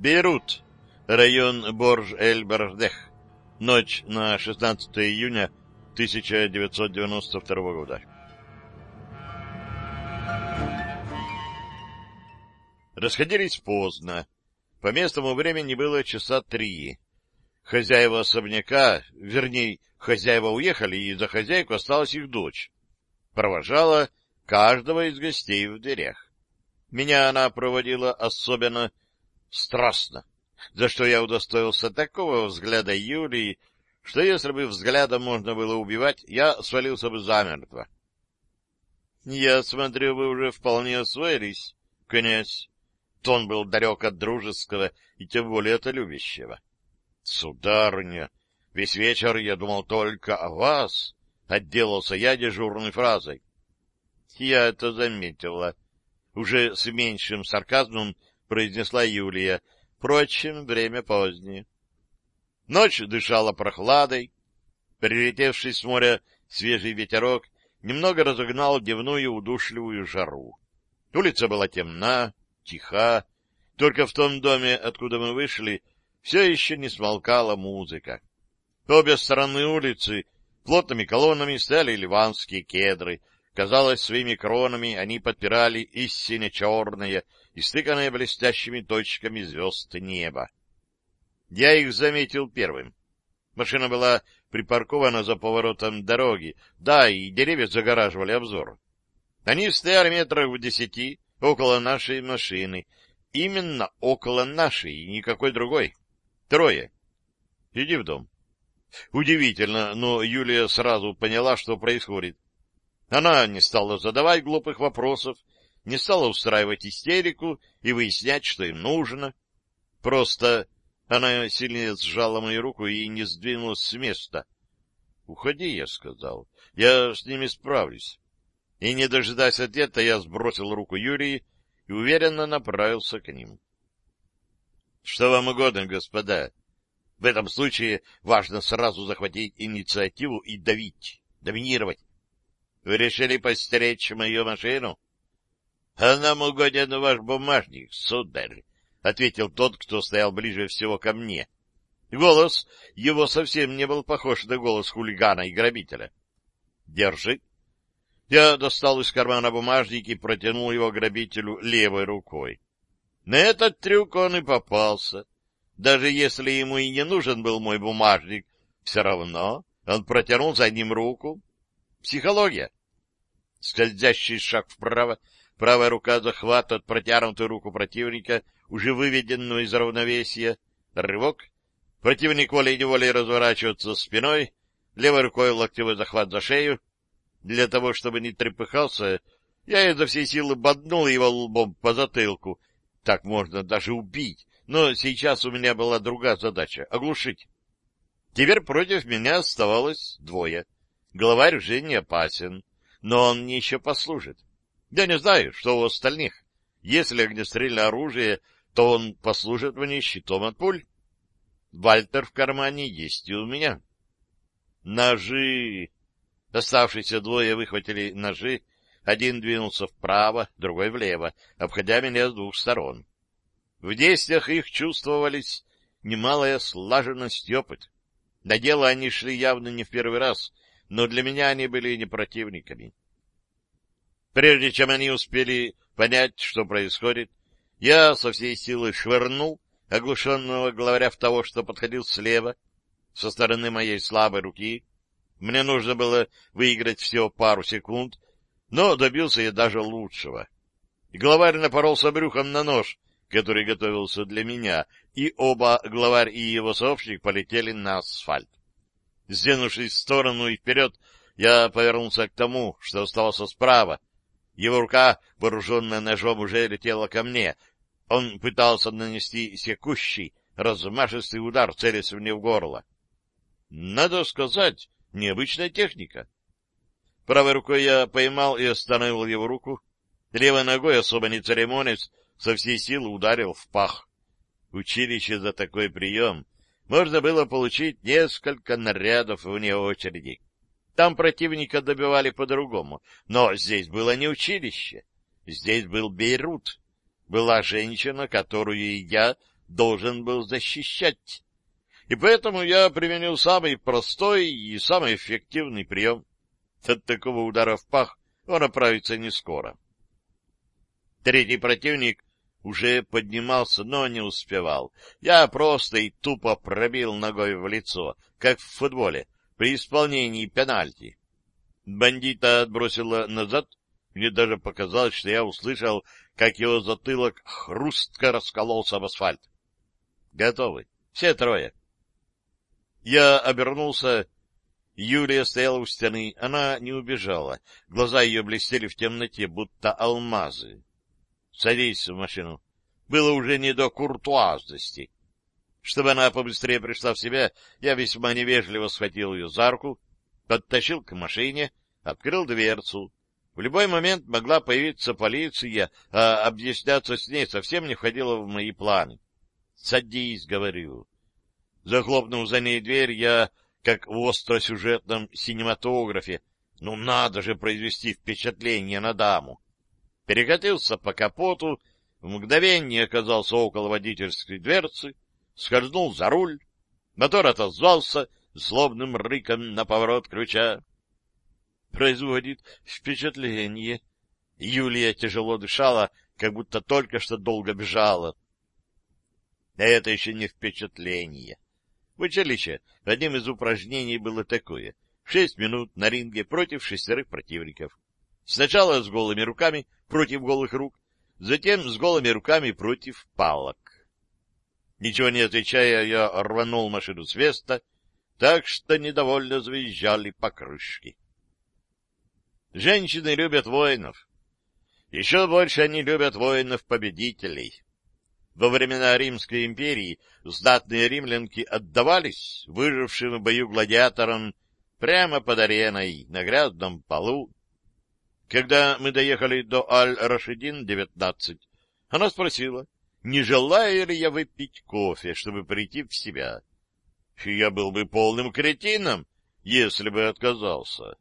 Бейрут, район Борж-эль-Бардех. Ночь на 16 июня 1992 года. Расходились поздно. По местному времени было часа три. Хозяева особняка, вернее, хозяева уехали, и за хозяйку осталась их дочь. Провожала каждого из гостей в дверях. Меня она проводила особенно страстно, за что я удостоился такого взгляда Юлии, что если бы взглядом можно было убивать, я свалился бы замертво. — Я смотрю, вы уже вполне освоились, князь. Тон был далек от дружеского и тем более от любящего. — Сударыня, весь вечер я думал только о вас, — отделался я дежурной фразой. — Я это заметила. Уже с меньшим сарказмом произнесла Юлия. Впрочем, время позднее. Ночь дышала прохладой. Прилетевший с моря свежий ветерок немного разогнал дневную удушливую жару. Улица была темна, тиха. Только в том доме, откуда мы вышли, все еще не смолкала музыка. По обе стороны улицы плотными колоннами стояли ливанские кедры. Казалось, своими кронами они подпирали истинно черные, истыканное блестящими точками звезд неба. Я их заметил первым. Машина была припаркована за поворотом дороги, да, и деревья загораживали обзор. Они стояли метрах в десяти около нашей машины. Именно около нашей, и никакой другой. Трое. Иди в дом. Удивительно, но Юлия сразу поняла, что происходит. Она не стала задавать глупых вопросов, не стала устраивать истерику и выяснять, что им нужно. Просто она сильнее сжала мою руку и не сдвинулась с места. — Уходи, — я сказал, — я с ними справлюсь. И, не дожидаясь ответа, я сбросил руку Юрии и уверенно направился к ним. — Что вам угодно, господа? В этом случае важно сразу захватить инициативу и давить, доминировать. Вы решили постеречь мою машину? —— А нам угоден ваш бумажник, сударь, — ответил тот, кто стоял ближе всего ко мне. Голос его совсем не был похож на голос хулигана и грабителя. — Держи. Я достал из кармана бумажник и протянул его грабителю левой рукой. На этот трюк он и попался. Даже если ему и не нужен был мой бумажник, все равно он протянул за ним руку. Психология. Скользящий шаг вправо, Правая рука захватывает протянутую руку противника, уже выведенную из равновесия. Рывок. Противник волей-неволей разворачивается спиной, левой рукой локтевой захват за шею. Для того, чтобы не трепыхался, я изо всей силы боднул его лбом по затылку. Так можно даже убить, но сейчас у меня была другая задача — оглушить. Теперь против меня оставалось двое. Главарь уже не опасен, но он мне еще послужит. Я не знаю, что у остальных. Если огнестрельное оружие, то он послужит мне щитом от пуль. Вальтер в кармане есть и у меня. Ножи! Оставшиеся двое выхватили ножи. Один двинулся вправо, другой влево, обходя меня с двух сторон. В действиях их чувствовались немалая слаженность и опыт. На дело они шли явно не в первый раз, но для меня они были не противниками. Прежде чем они успели понять, что происходит, я со всей силы швырнул оглушенного главаря в того, что подходил слева, со стороны моей слабой руки. Мне нужно было выиграть всего пару секунд, но добился я даже лучшего. Главарь напоролся брюхом на нож, который готовился для меня, и оба, главарь и его сообщник, полетели на асфальт. Сдвинувшись в сторону и вперед, я повернулся к тому, что оставался справа, его рука, вооруженная ножом, уже летела ко мне. Он пытался нанести секущий, размашистый удар, целясь мне в горло. Надо сказать, необычная техника. Правой рукой я поймал и остановил его руку. Левой ногой, особо не церемонясь, со всей силы ударил в пах. Училище за такой прием можно было получить несколько нарядов вне очереди. Там противника добивали по-другому. Но здесь было не училище. Здесь был Бейрут. Была женщина, которую я должен был защищать. И поэтому я применил самый простой и самый эффективный прием. От такого удара в пах он оправится не скоро. Третий противник уже поднимался, но не успевал. Я просто и тупо пробил ногой в лицо, как в футболе, при исполнении пенальти. Бандита отбросило назад, мне даже показалось, что я услышал, как его затылок хрустко раскололся об асфальт. Готовы. Все трое. Я обернулся. Юлия стояла у стены. Она не убежала. Глаза ее блестели в темноте, будто алмазы. — Садись в машину. Было уже не до куртуазности. Чтобы она побыстрее пришла в себя, я весьма невежливо схватил ее за руку, подтащил к машине, открыл дверцу. В любой момент могла появиться полиция, а объясняться с ней совсем не входило в мои планы. «Садись», — говорю. Захлопнув за ней дверь, я, как в остросюжетном синематографе, ну надо же произвести впечатление на даму, перекатился по капоту, в мгновение оказался около водительской дверцы, скользнул за руль, мотор отозвался злобным рыком на поворот ключа. Производит впечатление. Юлия тяжело дышала, как будто только что долго бежала. Это еще не впечатление. В училище одним из упражнений было такое. Шесть минут на ринге против шестерых противников. Сначала с голыми руками против голых рук, затем с голыми руками против палок. Ничего не отвечая, я рванул машину с места, так что недовольно завизжали покрышки. Женщины любят воинов. Еще больше они любят воинов-победителей. Во времена Римской империи знатные римлянки отдавались выжившим в бою гладиаторам прямо под ареной, на грязном полу. Когда мы доехали до Аль-Рашидин-19, она спросила, не желаю ли я выпить кофе, чтобы прийти в себя. Я был бы полным кретином, если бы отказался.